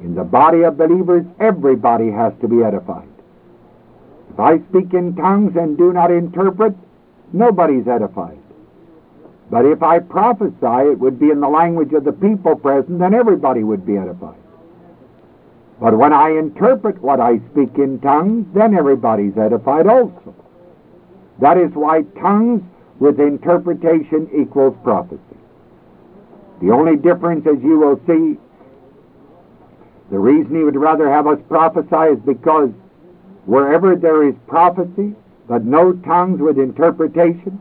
In the body of believers, everybody has to be edified. If I speak in tongues and do not interpret, nobody's edified. But if I prophesy, it would be in the language of the people present, and everybody would be edified. But when I interpret what I speak in tongues, then everybody's edified also. That is why tongues with interpretation equals prophecy. The only difference, as you will see, the reason he would rather have us prophesy is because wherever there is prophecy, but no tongues with interpretation,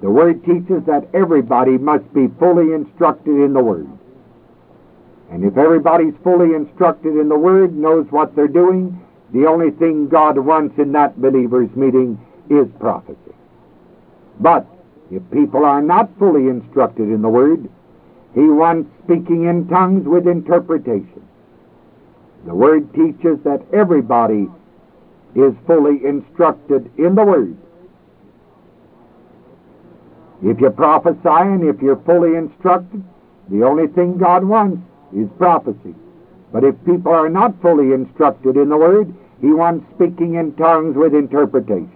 the Word teaches that everybody must be fully instructed in the Word. And if everybody's fully instructed in the Word, knows what they're doing, the only thing God wants in that believer's meeting is prophecy. But if people are not fully instructed in the Word, He wants speaking in tongues with interpretation. The Word teaches that everybody is fully instructed in the Word. If you prophesy and if you're fully instructed, the only thing God wants is prophecy. But if people are not fully instructed in the Word, He wants speaking in tongues with interpretation.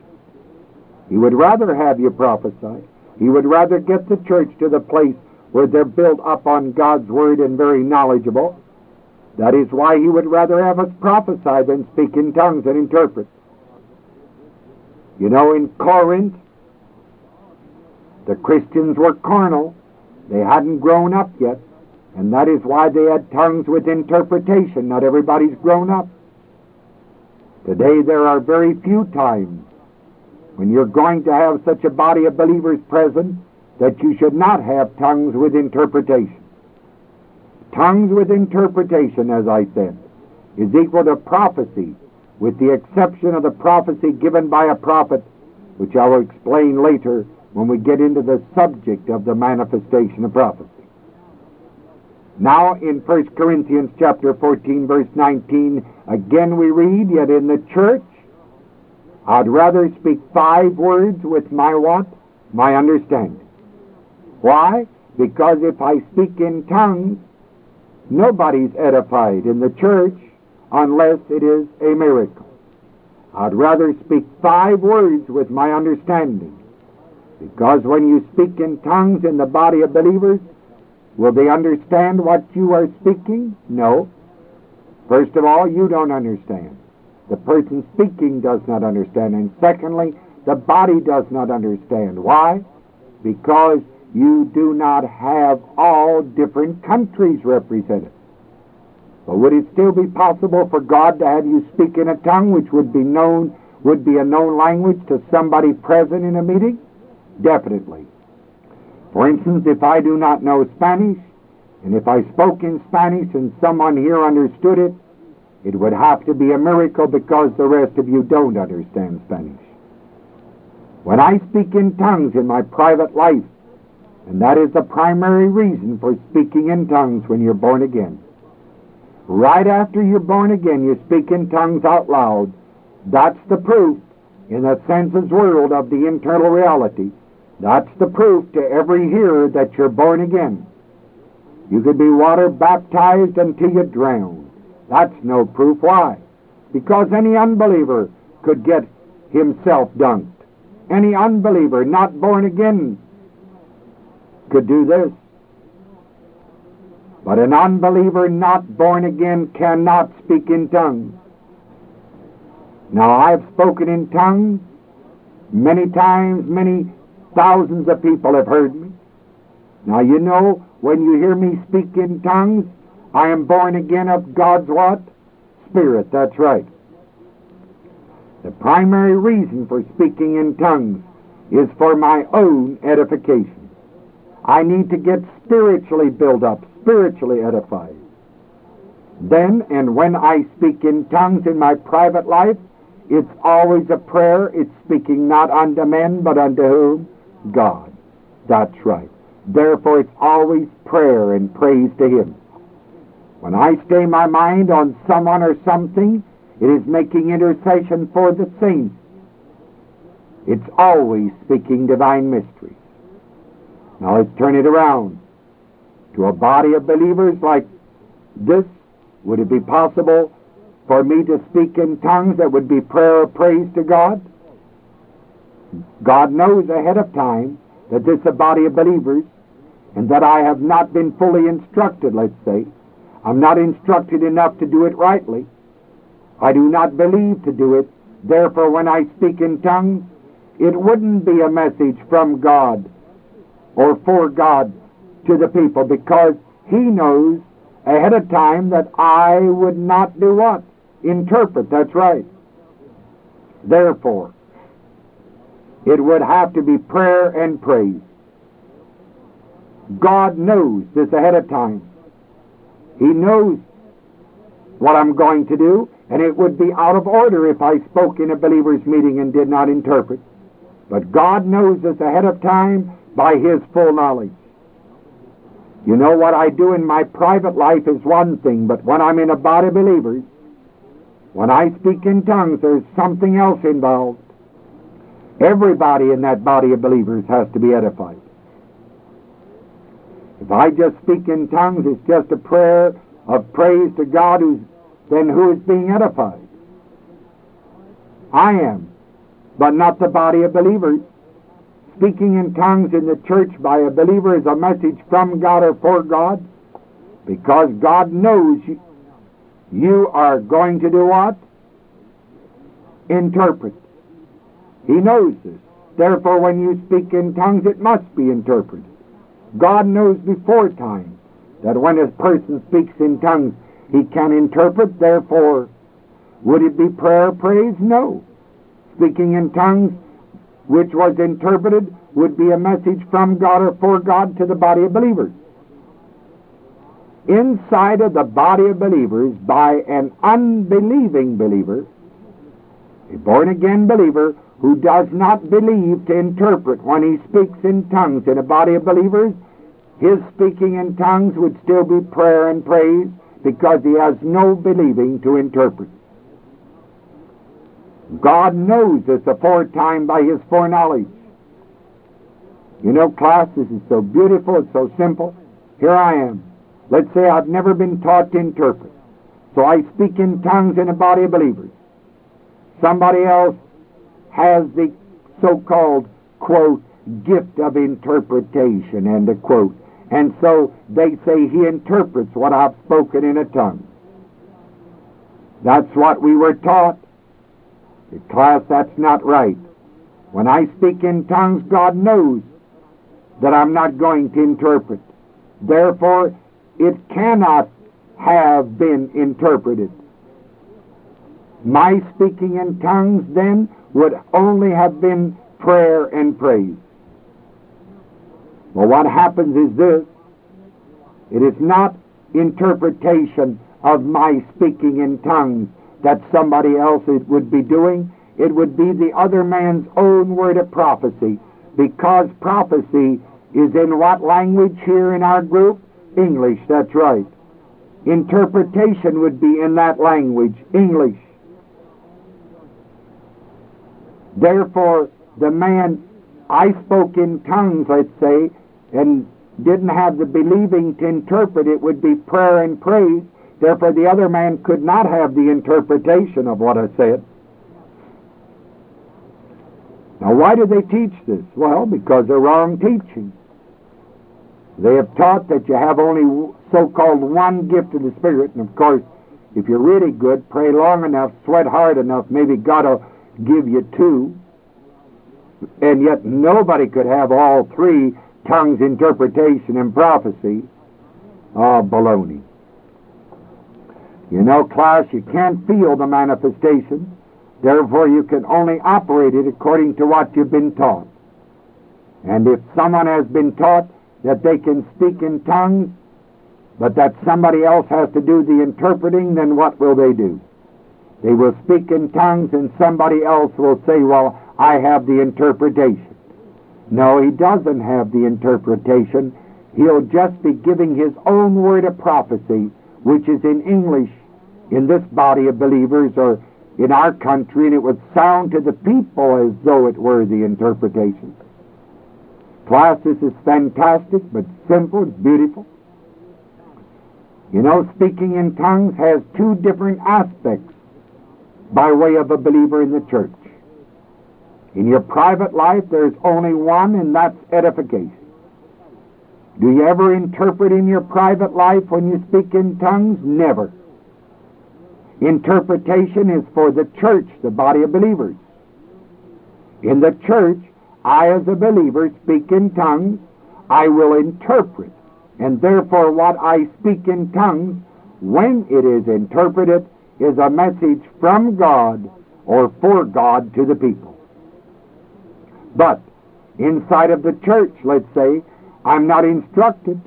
He would rather have you prophesy. He would rather get the church to the place where they're built up on God's Word and very knowledgeable. That is why He would rather have us prophesy than speak in tongues and interpret. You know, in Corinth, the Christians were carnal. They hadn't grown up yet. And that is why they had tongues with interpretation. Not everybody's grown up. Today there are very few times when you're going to have such a body of believers present that you should not have tongues with interpretation. Tongues with interpretation, as I said, is equal to prophecy, with the exception of the prophecy given by a prophet, which I will explain later when we get into the subject of the manifestation of prophecy. Now in 1 Corinthians chapter 14 verse 19, again we read, Yet in the church I'd rather speak five words with my what? My understanding. Why? Because if I speak in tongues, nobody's edified in the church unless it is a miracle. I'd rather speak five words with my understanding. Because when you speak in tongues in the body of believers, Will they understand what you are speaking? No. First of all, you don't understand. The person speaking does not understand. And secondly, the body does not understand. Why? Because you do not have all different countries represented. But would it still be possible for God to have you speak in a tongue which would be known, would be a known language to somebody present in a meeting? Definitely. For instance, if I do not know Spanish, and if I spoke in Spanish and someone here understood it, it would have to be a miracle because the rest of you don't understand Spanish. When I speak in tongues in my private life, and that is the primary reason for speaking in tongues when you're born again. Right after you're born again, you speak in tongues out loud. That's the proof in the senses world of the internal reality that's the proof to every hearer that you're born again. You could be water baptized until you drown. That's no proof. Why? Because any unbeliever could get himself dunked. Any unbeliever not born again could do this. But an unbeliever not born again cannot speak in tongues. Now, I've spoken in tongues many times, many Thousands of people have heard me. Now, you know, when you hear me speak in tongues, I am born again of God's what? Spirit, that's right. The primary reason for speaking in tongues is for my own edification. I need to get spiritually built up, spiritually edified. Then and when I speak in tongues in my private life, it's always a prayer. It's speaking not unto men, but unto whom? God. That's right. Therefore, it's always prayer and praise to Him. When I stay my mind on someone or something, it is making intercession for the saints. It's always speaking divine mysteries. Now let's turn it around to a body of believers like this. Would it be possible for me to speak in tongues that would be prayer or praise to God? God knows ahead of time that this is a body of believers and that I have not been fully instructed, let's say. I'm not instructed enough to do it rightly. I do not believe to do it. Therefore, when I speak in tongues, it wouldn't be a message from God or for God to the people because He knows ahead of time that I would not do what? Interpret. That's right. Therefore, it would have to be prayer and praise. God knows this ahead of time. He knows what I'm going to do, and it would be out of order if I spoke in a believer's meeting and did not interpret. But God knows this ahead of time by His full knowledge. You know what I do in my private life is one thing, but when I'm in a body of believers, when I speak in tongues, there's something else involved. Everybody in that body of believers has to be edified. If I just speak in tongues, it's just a prayer of praise to God, who's, then who is being edified? I am, but not the body of believers. Speaking in tongues in the church by a believer is a message from God or for God, because God knows you, are going to do what? Interpret. He knows this. Therefore, when you speak in tongues, it must be interpreted. God knows before time that when a person speaks in tongues, he can interpret. Therefore, would it be prayer praise? No. Speaking in tongues, which was interpreted, would be a message from God or for God to the body of believers. Inside of the body of believers, by an unbelieving believer, a born again believer who does not believe to interpret when he speaks in tongues in a body of believers, his speaking in tongues would still be prayer and praise because he has no believing to interpret. God knows this aforetime by his foreknowledge. You know, class, this is so beautiful, it's so simple. Here I am. Let's say I've never been taught to interpret. So I speak in tongues in a body of believers. Somebody else has the so-called, quote, gift of interpretation, and a quote. And so they say he interprets what I've spoken in a tongue. That's what we were taught. Class, that's not right. When I speak in tongues, God knows that I'm not going to interpret. Therefore, it cannot have been interpreted. My speaking in tongues then would only have been prayer and praise. Well, what happens is this it is not interpretation of my speaking in tongues that somebody else would be doing. It would be the other man's own word of prophecy because prophecy is in what language here in our group? English, that's right. Interpretation would be in that language, English. Therefore, the man, I spoke in tongues, let's say, and didn't have the believing to interpret it would be prayer and praise. Therefore, the other man could not have the interpretation of what I said. Now, why do they teach this? Well, because they're wrong teaching. They have taught that you have only so-called one gift of the Spirit, and of course, if you're really good, pray long enough, sweat hard enough, maybe God will give you two. And yet nobody could have all three tongues, interpretation, and prophecy. Oh, baloney. You know, class, you can't feel the manifestation. Therefore, you can only operate it according to what you've been taught. And if someone has been taught that they can speak in tongues, but that somebody else has to do the interpreting, then what will they do? They will speak in tongues, and somebody else will say, Well, I have the interpretation. No, he doesn't have the interpretation. He'll just be giving his own word of prophecy, which is in English in this body of believers or in our country, and it would sound to the people as though it were the interpretation. Class, this is fantastic, but simple, it's beautiful. You know, speaking in tongues has two different aspects by way of a believer in the church. In your private life, there's only one, and that's edification. Do you ever interpret in your private life when you speak in tongues? Never. Interpretation is for the church, the body of believers. In the church, I, as a believer, speak in tongues. I will interpret. And therefore, what I speak in tongues, when it is interpreted, is a message from God or for God to the people. But inside of the church, let's say, I'm not instructed.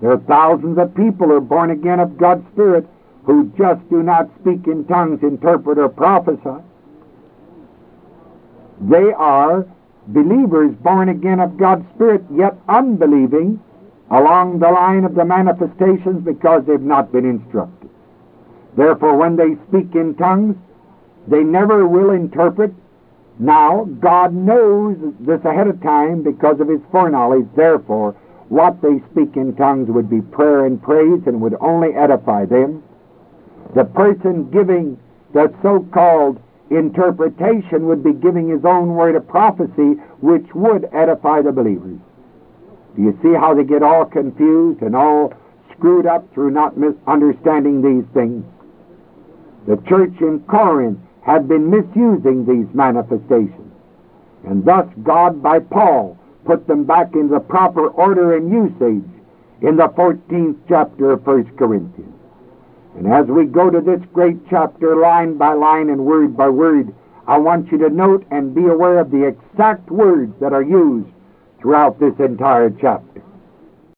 There are thousands of people who are born again of God's Spirit who just do not speak in tongues, interpret, or prophesy. They are believers born again of God's Spirit, yet unbelieving along the line of the manifestations because they've not been instructed. Therefore, when they speak in tongues, they never will interpret. Now, God knows this ahead of time because of His foreknowledge. Therefore, what they speak in tongues would be prayer and praise and would only edify them. The person giving the so-called interpretation would be giving his own word of prophecy, which would edify the believers. Do you see how they get all confused and all screwed up through not understanding these things? The church in Corinth had been misusing these manifestations, and thus God, by Paul, put them back in the proper order and usage in the 14th chapter of 1 Corinthians. And as we go to this great chapter, line by line and word by word, I want you to note and be aware of the exact words that are used throughout this entire chapter.